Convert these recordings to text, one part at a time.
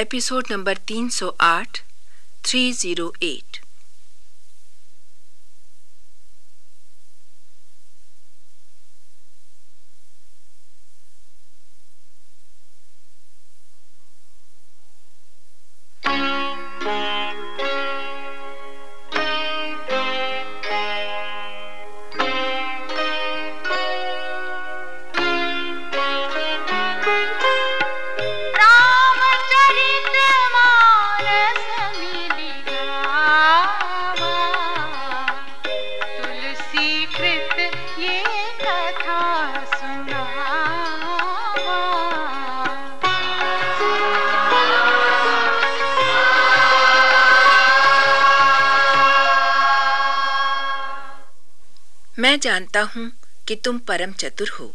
Episode number 308 308 मैं जानता हूँ कि तुम परम चतुर हो।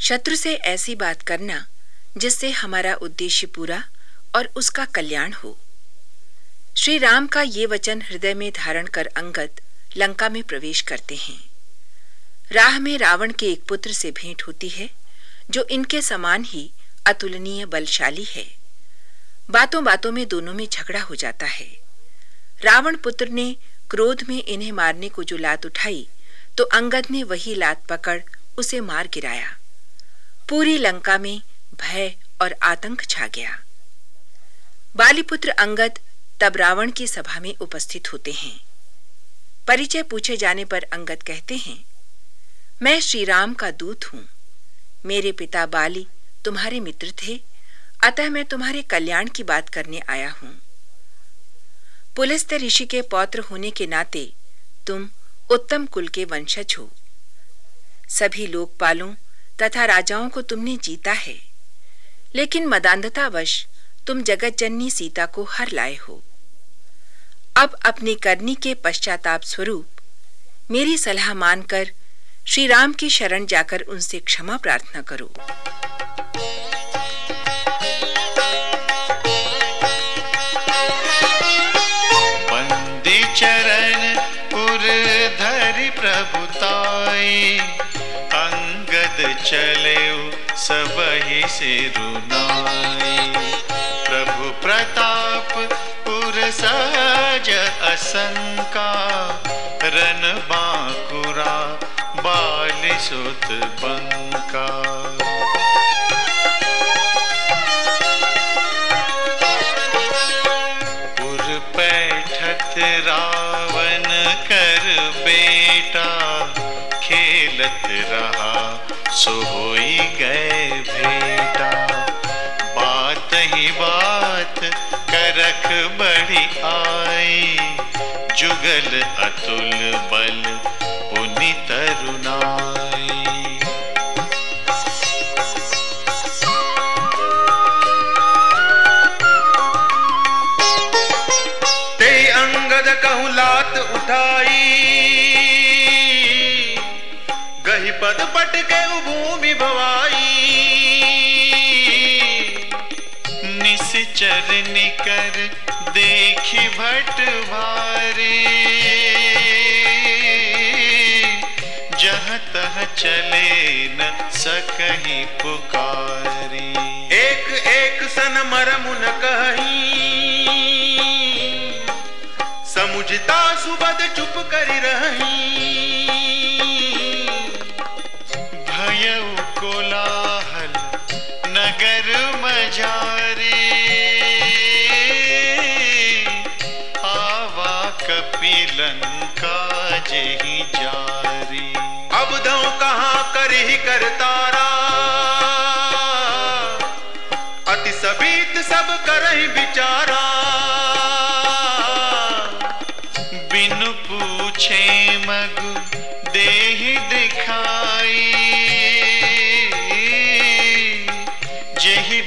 शत्रु से ऐसी बात करना, जिससे हमारा उद्देश्य पूरा और उसका कल्याण हो। श्री राम का ये वचन हृदय में धारण कर अंगद लंका में प्रवेश करते हैं। राह में रावण के एक पुत्र से भेंट होती है, जो इनके समान ही अतुलनीय बलशाली है। बातों बातों में दोनों में झगड़ा हो जाता है। रावण पुत्र ने क्रोध में इन्हें मारने को जो लात उठाई तो अंगद ने वही लात पकड़, उसे मार गिराया। पूरी लंका में भय और आतंक छा गया। बालीपुत्र अंगद तब रावण की सभा में उपस्थित होते हैं। परिचय पूछे जाने पर अंगद कहते हैं, मैं श्री राम का दूत हूँ। मेरे पिता बाली तुम्हारे मित्र थे, अतः मैं तुम्हारे कल्याण की बात करने आया हूँ। पुलिस ऋषि के पौत्र होने के नाते तुम उत्तम कुल के वंशज हो। सभी लोकपालों तथा राजाओं को तुमने जीता है। लेकिन मदांधतावश तुम जगत जननी सीता को हर लाए हो। अब अपनी करनी के पश्चाताप स्वरूप मेरी सलाह मानकर श्री राम की शरण जाकर उनसे क्षमा प्रार्थना करो। प्रभुताई अंगद चले सबहि सिरुनाई प्रभु प्रताप पुर सहज असंका। रन बांकुरा बाल सुत बंका। खेलत रहा, सो होई गए भेटा बात ही बात, करख बड़ी आई। जुगल अतुल बल पुनि तरुणाई। ते अंगद कहूँ लात उठाई। पट के भूमि भवाई। निश्चर निकर देखी भट भारे। जहाँ तह चले न सकही पुकारी। एक एक सन मरमुन कही। समुझता सुबद चुप करी रही। बिनु पूछे मगु देहि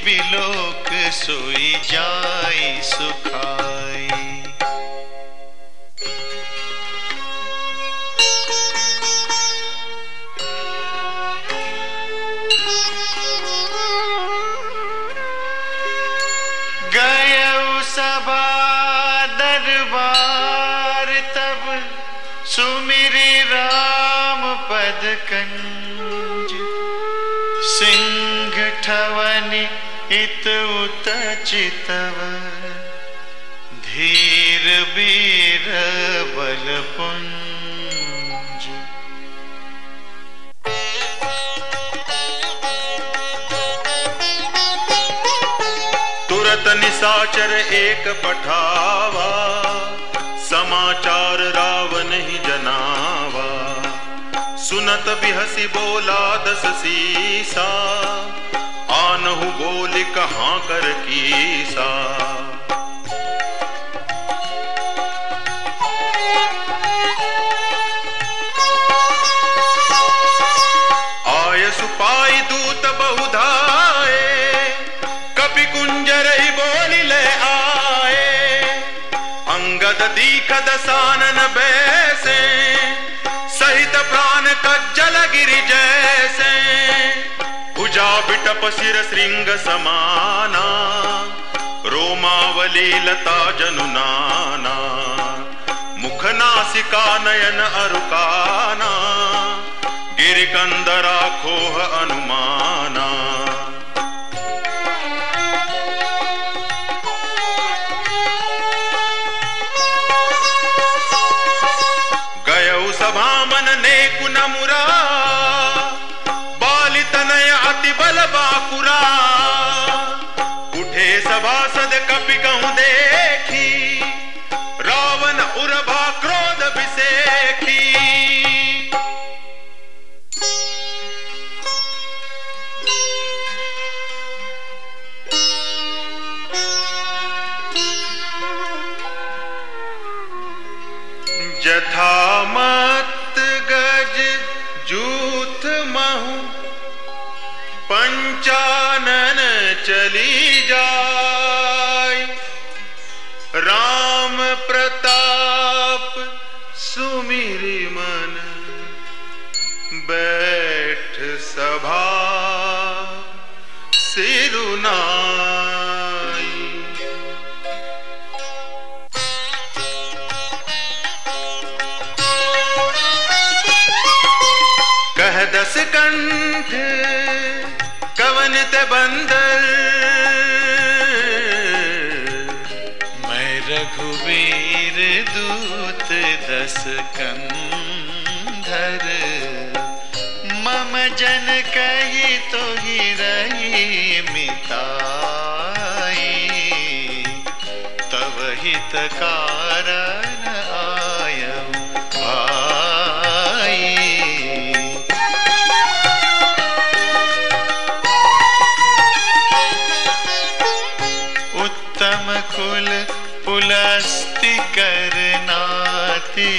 बिलोक सोई जाई सुखाई दरबार तब सुमिरी राम पद कंज इत उतर चितव धीर वीर बलपुंज तुरत निशाचर एक पठावा। समाचार रावण ही जनावा। सुनत बिहसी बोला दस सीसा। बोल कहाँ कर कीसा आय सुपाई दूत बहुधाए कपि कुंजर ही बोली ले आए अंगद दीख दसानन बैसे, सहित प्राण कज्जल गिरि भुजा बिटप सिर श्रृंग समाना रोमावली लता जनुनाना मुख नासिका नयन अरुकाना गिरिकंदरा खोह अनुमाना। मत गज जूथ महु पंचानन चली जाय। राम दस कंठ कवन ते बंदर। मैं रघुवीर दूत दस कंधर। मम जन कही तो ही रही मिताई। तब हित कारण पुलस्ति करनाती,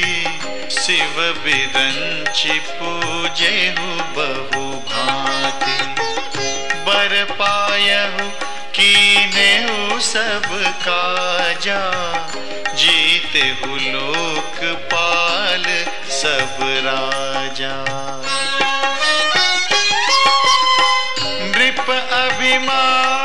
शिव बिरंचि पूजे बहु भांति। बर पायहु कीनेहु सब काजा, जीते हु लोक पाल सब राजा। नृप अभिमान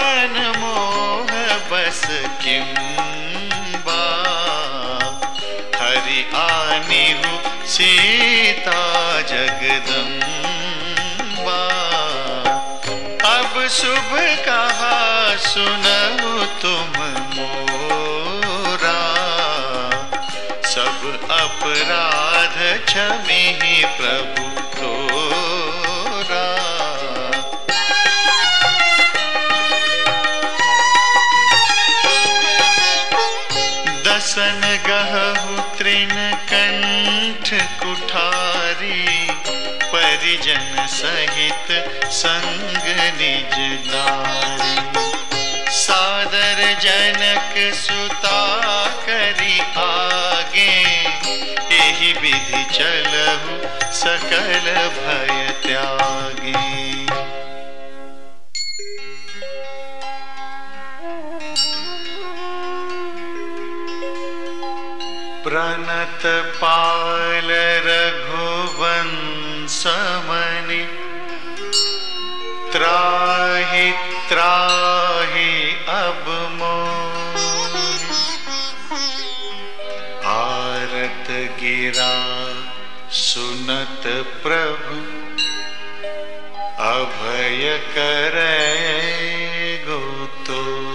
जगदम्बा अब शुभ कहा सुनहु तुम मोरा। सब अपराध क्षमी प्रभु तोरा। दसन गहु संग निज नारी, सादर जनक सुता करी आगे। यही विधि चलहु सकल भय त्यागे। प्रणत पाल प्रभु अभय करे गौतम